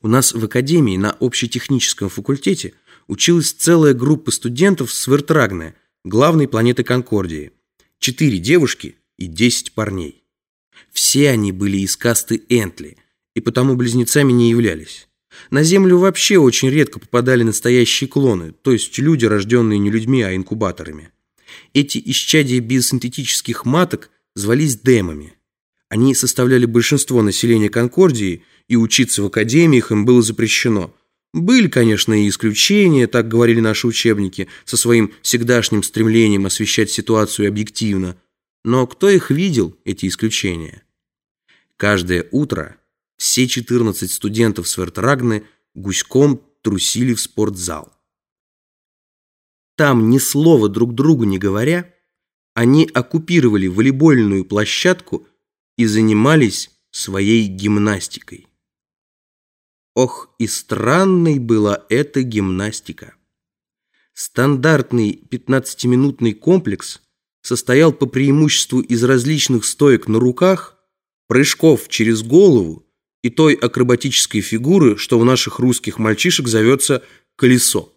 У нас в академии на общетехническом факультете училась целая группа студентов с Вертрагне, главной планеты Конкордии. Четыре девушки и десять парней. Все они были из касты Энтли, и потому близнецами не являлись. На Землю вообще очень редко попадали настоящие клоны, то есть люди, рожденные не людьми, а инкубаторами. Эти исчадия биосинтетических маток звались демами. Они составляли большинство населения Конкордии, и учиться в академиях им было запрещено. Были, конечно, и исключения, так говорили наши учебники, со своим всегдашним стремлением освещать ситуацию объективно. Но кто их видел, эти исключения? Каждое утро все 14 студентов Свертрагны гуськом трусили в спортзал. Там, ни слова друг другу не говоря, они оккупировали волейбольную площадку и занимались своей гимнастикой. Ох, и странной была эта гимнастика. Стандартный 15-минутный комплекс состоял по преимуществу из различных стоек на руках, прыжков через голову и той акробатической фигуры, что у наших русских мальчишек зовется колесо.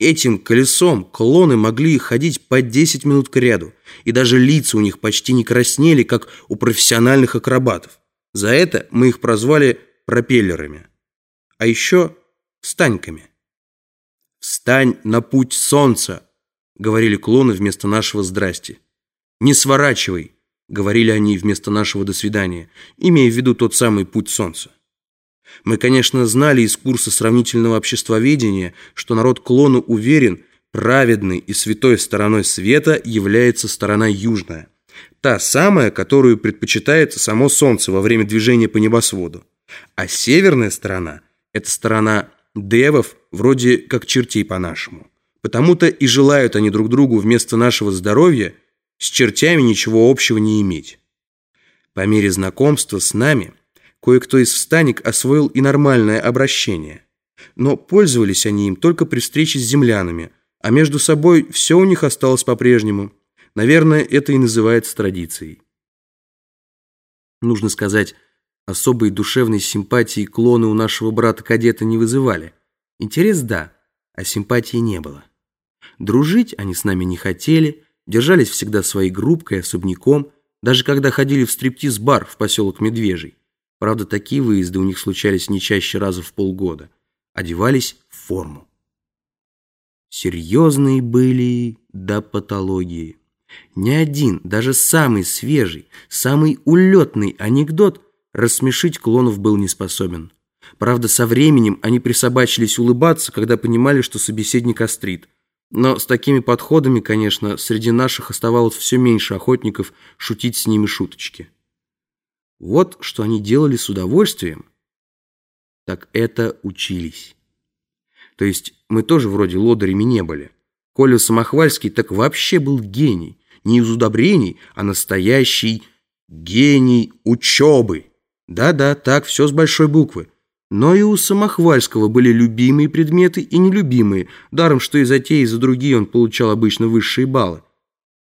Этим колесом клоны могли ходить по 10 минут к ряду, и даже лица у них почти не краснели, как у профессиональных акробатов. За это мы их прозвали пропеллерами. А еще встаньками. «Встань на путь солнца», — говорили клоны вместо нашего «здрасти». «Не сворачивай», — говорили они вместо нашего «до свидания», имея в виду тот самый путь солнца. Мы, конечно, знали из курса сравнительного обществоведения, что народ клону уверен, праведной и святой стороной света является сторона южная. Та самая, которую предпочитает само Солнце во время движения по небосводу. А северная сторона – это сторона девов, вроде как чертей по-нашему. Потому-то и желают они друг другу вместо нашего здоровья с чертями ничего общего не иметь. По мере знакомства с нами – Кое-кто из встанек освоил и нормальное обращение. Но пользовались они им только при встрече с землянами, а между собой все у них осталось по-прежнему. Наверное, это и называется традицией. Нужно сказать, особой душевной симпатии клоны у нашего брата-кадета не вызывали. Интерес – да, а симпатии не было. Дружить они с нами не хотели, держались всегда своей группкой, особняком, даже когда ходили в стриптиз-бар в поселок Медвежий. Правда, такие выезды у них случались не чаще раза в полгода. Одевались в форму. Серьезные были до патологии. Ни один, даже самый свежий, самый улетный анекдот рассмешить клонов был не способен. Правда, со временем они присобачились улыбаться, когда понимали, что собеседник острит. Но с такими подходами, конечно, среди наших оставалось все меньше охотников шутить с ними шуточки. Вот что они делали с удовольствием, так это учились. То есть мы тоже вроде лодырями не были. Коля Самохвальский так вообще был гений. Не из удобрений, а настоящий гений учебы. Да-да, так, все с большой буквы. Но и у Самохвальского были любимые предметы и нелюбимые, даром, что и за те, и за другие он получал обычно высшие баллы.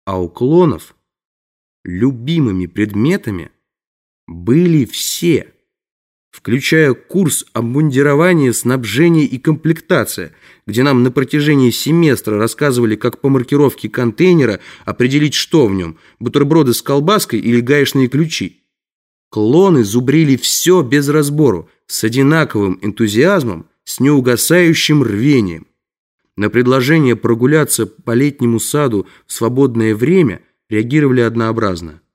А у клонов любимыми предметами – были все, включая курс обмундирования, снабжения и комплектация, где нам на протяжении семестра рассказывали, как по маркировке контейнера определить, что в нем, бутерброды с колбаской или гаечные ключи. Клоны зубрили все без разбору, с одинаковым энтузиазмом, с неугасающим рвением. На предложение прогуляться по летнему саду в свободное время реагировали однообразно –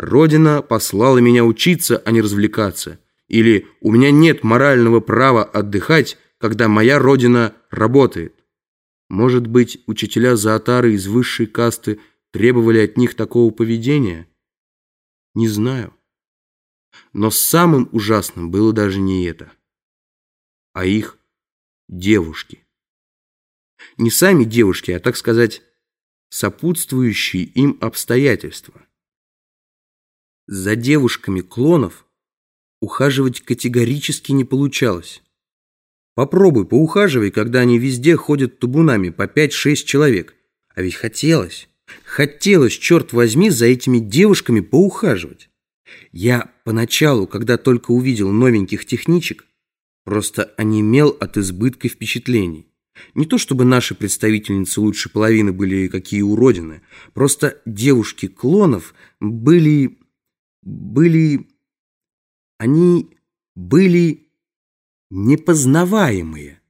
Родина послала меня учиться, а не развлекаться. Или у меня нет морального права отдыхать, когда моя родина работает. Может быть, учителя Заатары из высшей касты требовали от них такого поведения? Не знаю. Но самым ужасным было даже не это, а их девушки. Не сами девушки, а, так сказать, сопутствующие им обстоятельства. За девушками клонов ухаживать категорически не получалось. Попробуй, поухаживай, когда они везде ходят табунами по 5-6 человек. А ведь хотелось, хотелось, черт возьми, за этими девушками поухаживать. Я поначалу, когда только увидел новеньких техничек, просто онемел от избытка впечатлений. Не то чтобы наши представительницы лучше половины были какие уродины, просто девушки клонов были... были... они были непознаваемые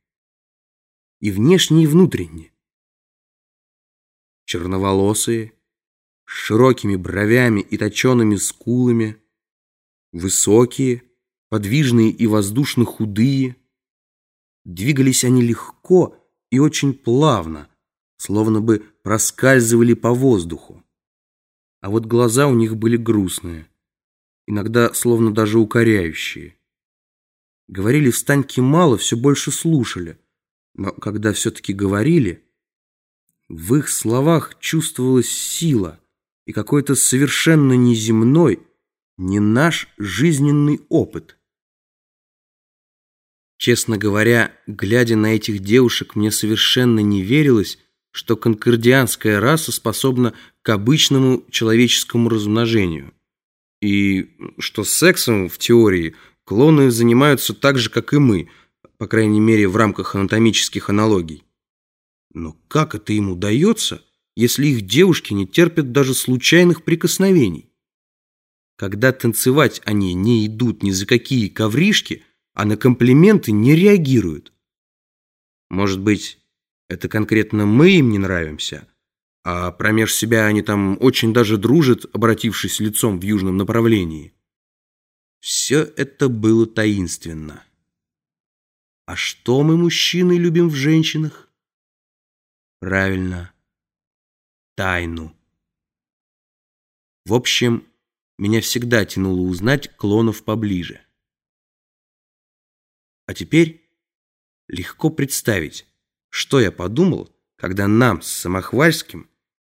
и внешне, и внутренне. Черноволосые, с широкими бровями и точеными скулами, высокие, подвижные и воздушно худые. Двигались они легко и очень плавно, словно бы проскальзывали по воздуху. А вот глаза у них были грустные, иногда словно даже укоряющие. Говорили в Станьке мало, все больше слушали, но когда все-таки говорили, в их словах чувствовалась сила и какой-то совершенно неземной, не наш жизненный опыт. Честно говоря, глядя на этих девушек, мне совершенно не верилось, что конкордианская раса способна к обычному человеческому размножению. И что сексом, в теории, клоны занимаются так же, как и мы, по крайней мере, в рамках анатомических аналогий. Но как это им удается, если их девушки не терпят даже случайных прикосновений? Когда танцевать они не идут ни за какие ковришки – а на комплименты не реагируют. Может быть, это конкретно мы им не нравимся, а промеж себя они там очень даже дружат, обратившись лицом в южном направлении. Все это было таинственно. А что мы, мужчины, любим в женщинах? Правильно, тайну. В общем, меня всегда тянуло узнать клонов поближе. А теперь легко представить, что я подумал, когда нам с Самохвальским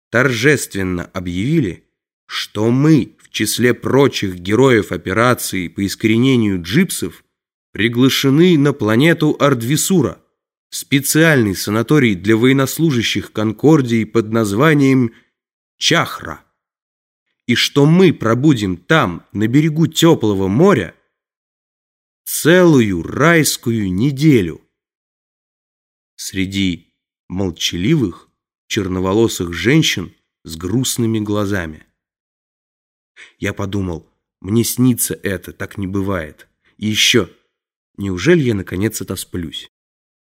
торжественно объявили, что мы в числе прочих героев операции по искоренению джипсов приглашены на планету Ардвисура, специальный санаторий для военнослужащих Конкордии под названием Чахра, и что мы пробудем там, на берегу теплого моря, целую райскую неделю. Среди молчаливых, черноволосых женщин с грустными глазами. Я подумал, мне снится это, так не бывает. И еще, неужели я наконец отосплюсь?